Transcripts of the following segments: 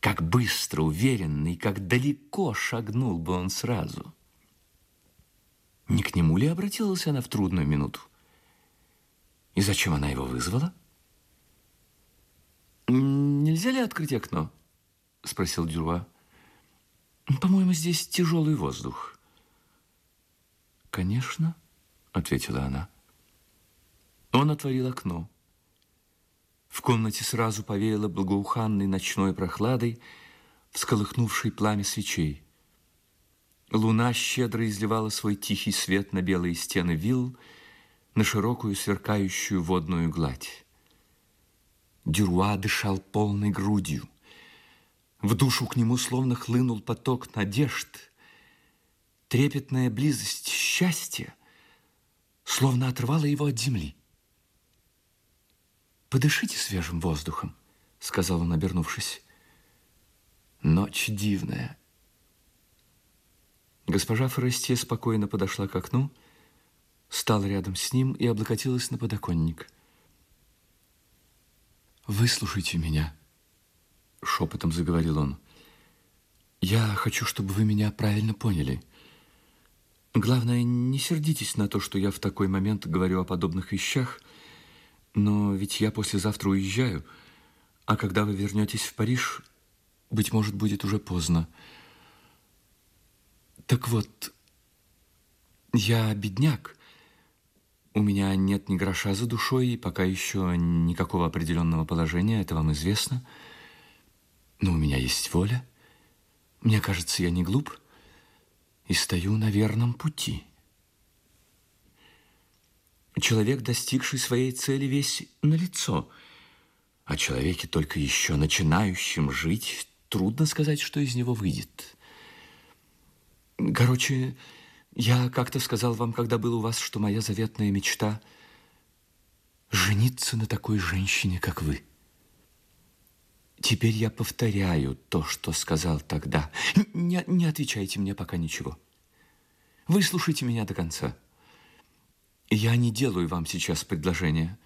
Как быстро, уверенно и как далеко шагнул бы он сразу. Не к нему ли обратилась она в трудную минуту? И зачем она его вызвала? «Нельзя ли открыть окно?» — спросил Дюрва. «По-моему, здесь тяжелый воздух». «Конечно», — ответила она. Он отворил окно. В комнате сразу повеяло благоуханной ночной прохладой, всколыхнувшей пламя свечей. Луна щедро изливала свой тихий свет на белые стены вилл, на широкую сверкающую водную гладь. Дюруа дышал полной грудью. В душу к нему словно хлынул поток надежд. Трепетная близость счастья словно отрывала его от земли. «Подышите свежим воздухом», — сказал он, обернувшись. «Ночь дивная». Госпожа Форестье спокойно подошла к окну, стала рядом с ним и облокотилась на подоконник. «Выслушайте меня», — шепотом заговорил он. «Я хочу, чтобы вы меня правильно поняли. Главное, не сердитесь на то, что я в такой момент говорю о подобных вещах, но ведь я послезавтра уезжаю, а когда вы вернетесь в Париж, быть может, будет уже поздно. Так вот, я бедняк». У меня нет ни гроша за душой, и пока еще никакого определенного положения, это вам известно. Но у меня есть воля. Мне кажется, я не глуп и стою на верном пути. Человек, достигший своей цели, весь на лицо. О человеке, только еще начинающем жить, трудно сказать, что из него выйдет. Короче, я как-то сказал вам, когда был у вас, что моя заветная мечта — жениться на такой женщине, как вы. Теперь я повторяю то, что сказал тогда. Не, не отвечайте мне пока ничего. Выслушайте меня до конца. Я не делаю вам сейчас предложение.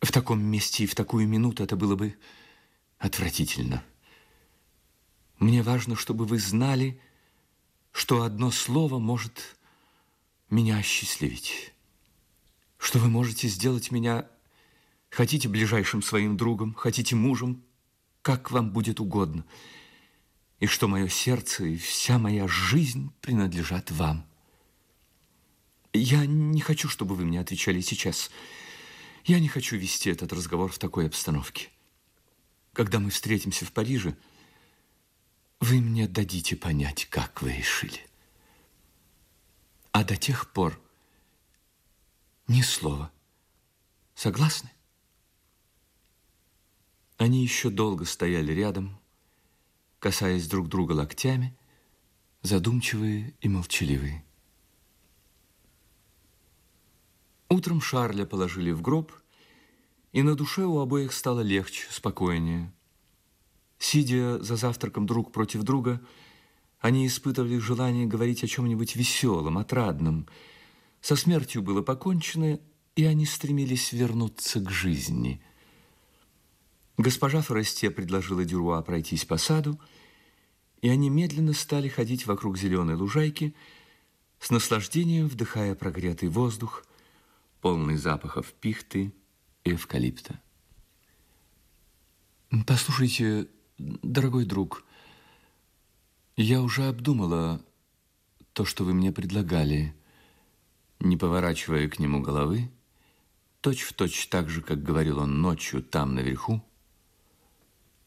В таком месте и в такую минуту это было бы отвратительно. Мне важно, чтобы вы знали, что одно слово может меня осчастливить, что вы можете сделать меня, хотите ближайшим своим другом, хотите мужем, как вам будет угодно, и что мое сердце и вся моя жизнь принадлежат вам. Я не хочу, чтобы вы мне отвечали сейчас. Я не хочу вести этот разговор в такой обстановке. Когда мы встретимся в Париже, вы мне дадите понять, как вы решили. А до тех пор ни слова. Согласны? Они еще долго стояли рядом, касаясь друг друга локтями, задумчивые и молчаливые. Утром Шарля положили в гроб, и на душе у обоих стало легче, спокойнее. Сидя за завтраком друг против друга, они испытывали желание говорить о чем-нибудь веселом, отрадном. Со смертью было покончено, и они стремились вернуться к жизни. Госпожа Форестье предложила Дюруа пройтись по саду, и они медленно стали ходить вокруг зеленой лужайки, с наслаждением вдыхая прогретый воздух, полный запахов пихты и эвкалипта. «Послушайте, Дорогой друг, я уже обдумала то, что вы мне предлагали, не поворачивая к нему головы, точь-в-точь точь так же, как говорил он ночью там наверху,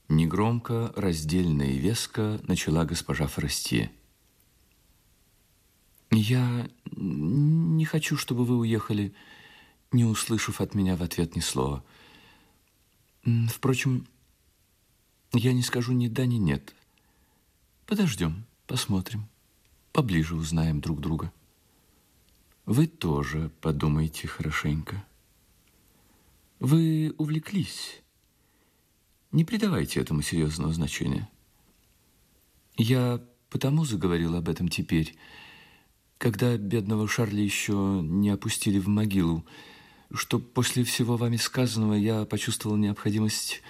негромко, раздельно и веско начала госпожа Форестье. «Я не хочу, чтобы вы уехали, не услышав от меня в ответ ни слова. Впрочем, я не скажу ни да, ни нет. Подождем, посмотрим. Поближе узнаем друг друга. Вы тоже подумайте хорошенько. Вы увлеклись. Не придавайте этому серьезного значения. Я потому заговорил об этом теперь, когда бедного Шарли еще не опустили в могилу, что после всего вами сказанного я почувствовал необходимость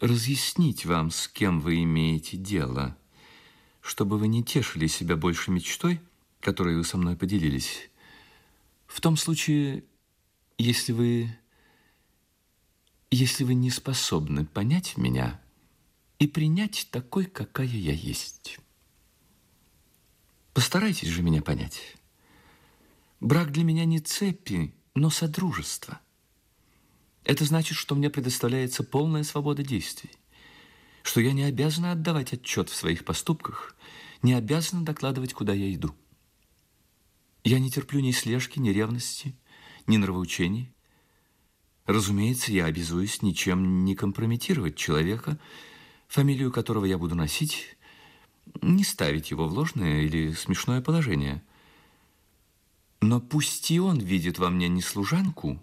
разъяснить вам, с кем вы имеете дело, чтобы вы не тешили себя больше мечтой, которой вы со мной поделились. В том случае, если вы... Если вы не способны понять меня и принять такой, какая я есть. Постарайтесь же меня понять. Брак для меня не цепи, но содружество. Это значит, что мне предоставляется полная свобода действий, что я не обязана отдавать отчет в своих поступках, не обязана докладывать, куда я иду. Я не терплю ни слежки, ни ревности, ни нравоучений. Разумеется, я обязуюсь ничем не компрометировать человека, фамилию которого я буду носить, не ставить его в ложное или смешное положение. Но пусть и он видит во мне не служанку,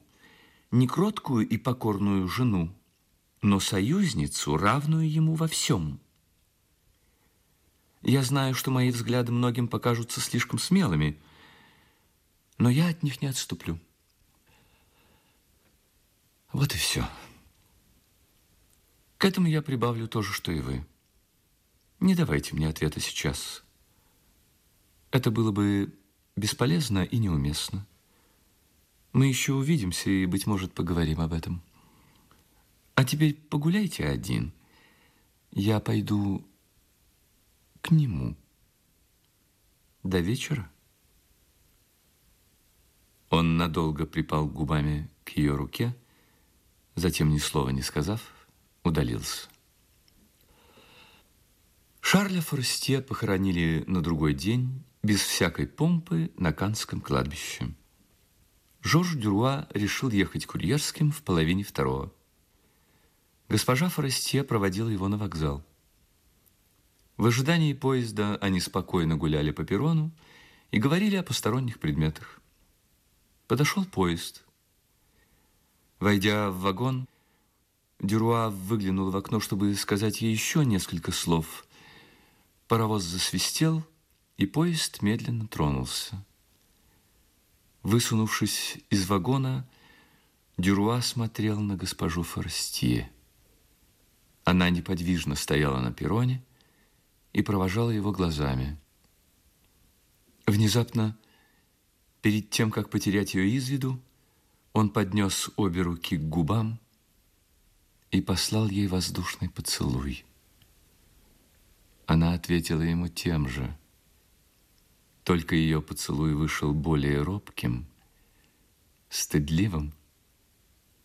не кроткую и покорную жену, но союзницу, равную ему во всем. Я знаю, что мои взгляды многим покажутся слишком смелыми, но я от них не отступлю. Вот и все. К этому я прибавлю то же, что и вы. Не давайте мне ответа сейчас. Это было бы бесполезно и неуместно. Мы еще увидимся и, быть может, поговорим об этом. А теперь погуляйте один. Я пойду к нему. До вечера. Он надолго припал губами к ее руке, затем, ни слова не сказав, удалился. Шарля Форестье похоронили на другой день, без всякой помпы, на Канском кладбище. Жорж Дюруа решил ехать курьерским в половине второго. Госпожа Форестье проводила его на вокзал. В ожидании поезда они спокойно гуляли по перрону и говорили о посторонних предметах. Подошел поезд. Войдя в вагон, Дюруа выглянул в окно, чтобы сказать ей еще несколько слов. Паровоз засвистел, и поезд медленно тронулся. Высунувшись из вагона, Дюруа смотрел на госпожу Форстье. Она неподвижно стояла на перроне и провожала его глазами. Внезапно, перед тем, как потерять ее из виду, он поднес обе руки к губам и послал ей воздушный поцелуй. Она ответила ему тем же – только ее поцелуй вышел более робким, стыдливым,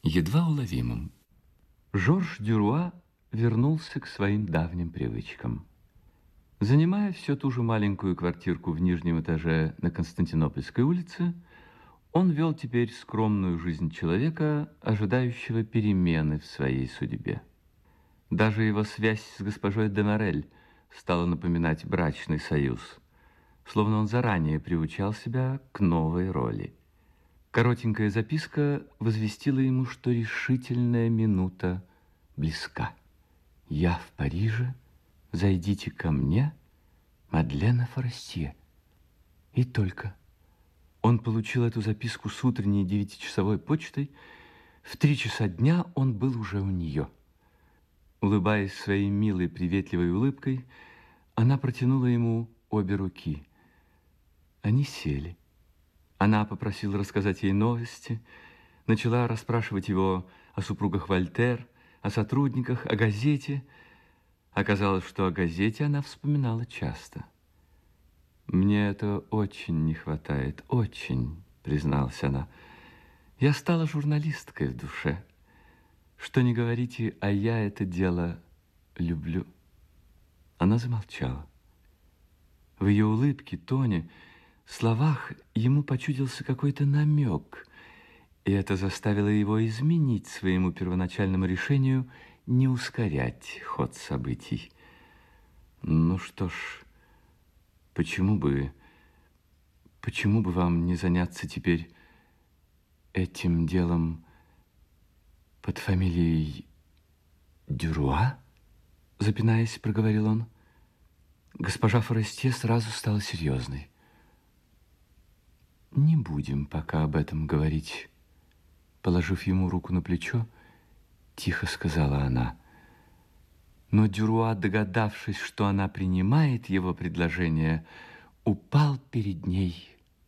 едва уловимым. Жорж Дюруа вернулся к своим давним привычкам. Занимая все ту же маленькую квартирку в нижнем этаже на Константинопольской улице, он вел теперь скромную жизнь человека, ожидающего перемены в своей судьбе. Даже его связь с госпожой Демарель стала напоминать брачный союз – словно он заранее приучал себя к новой роли. Коротенькая записка возвестила ему, что решительная минута близка. «Я в Париже, зайдите ко мне, Мадлена Форестье». И только. Он получил эту записку с утренней девятичасовой почтой. В три часа дня он был уже у нее. Улыбаясь своей милой, приветливой улыбкой, она протянула ему обе руки – они сели. Она попросила рассказать ей новости, начала расспрашивать его о супругах Вольтер, о сотрудниках, о газете. Оказалось, что о газете она вспоминала часто. «Мне это очень не хватает, очень», — призналась она. «Я стала журналисткой в душе. Что не говорите, а я это дело люблю». Она замолчала. В ее улыбке, тоне словах ему почудился какой-то намек, и это заставило его изменить своему первоначальному решению не ускорять ход событий. Ну что ж, почему бы, почему бы вам не заняться теперь этим делом под фамилией Дюруа? Запинаясь, проговорил он. Госпожа Форестье сразу стала серьезной. Не будем пока об этом говорить. Положив ему руку на плечо, тихо сказала она. Но Дюруа, догадавшись, что она принимает его предложение, упал перед ней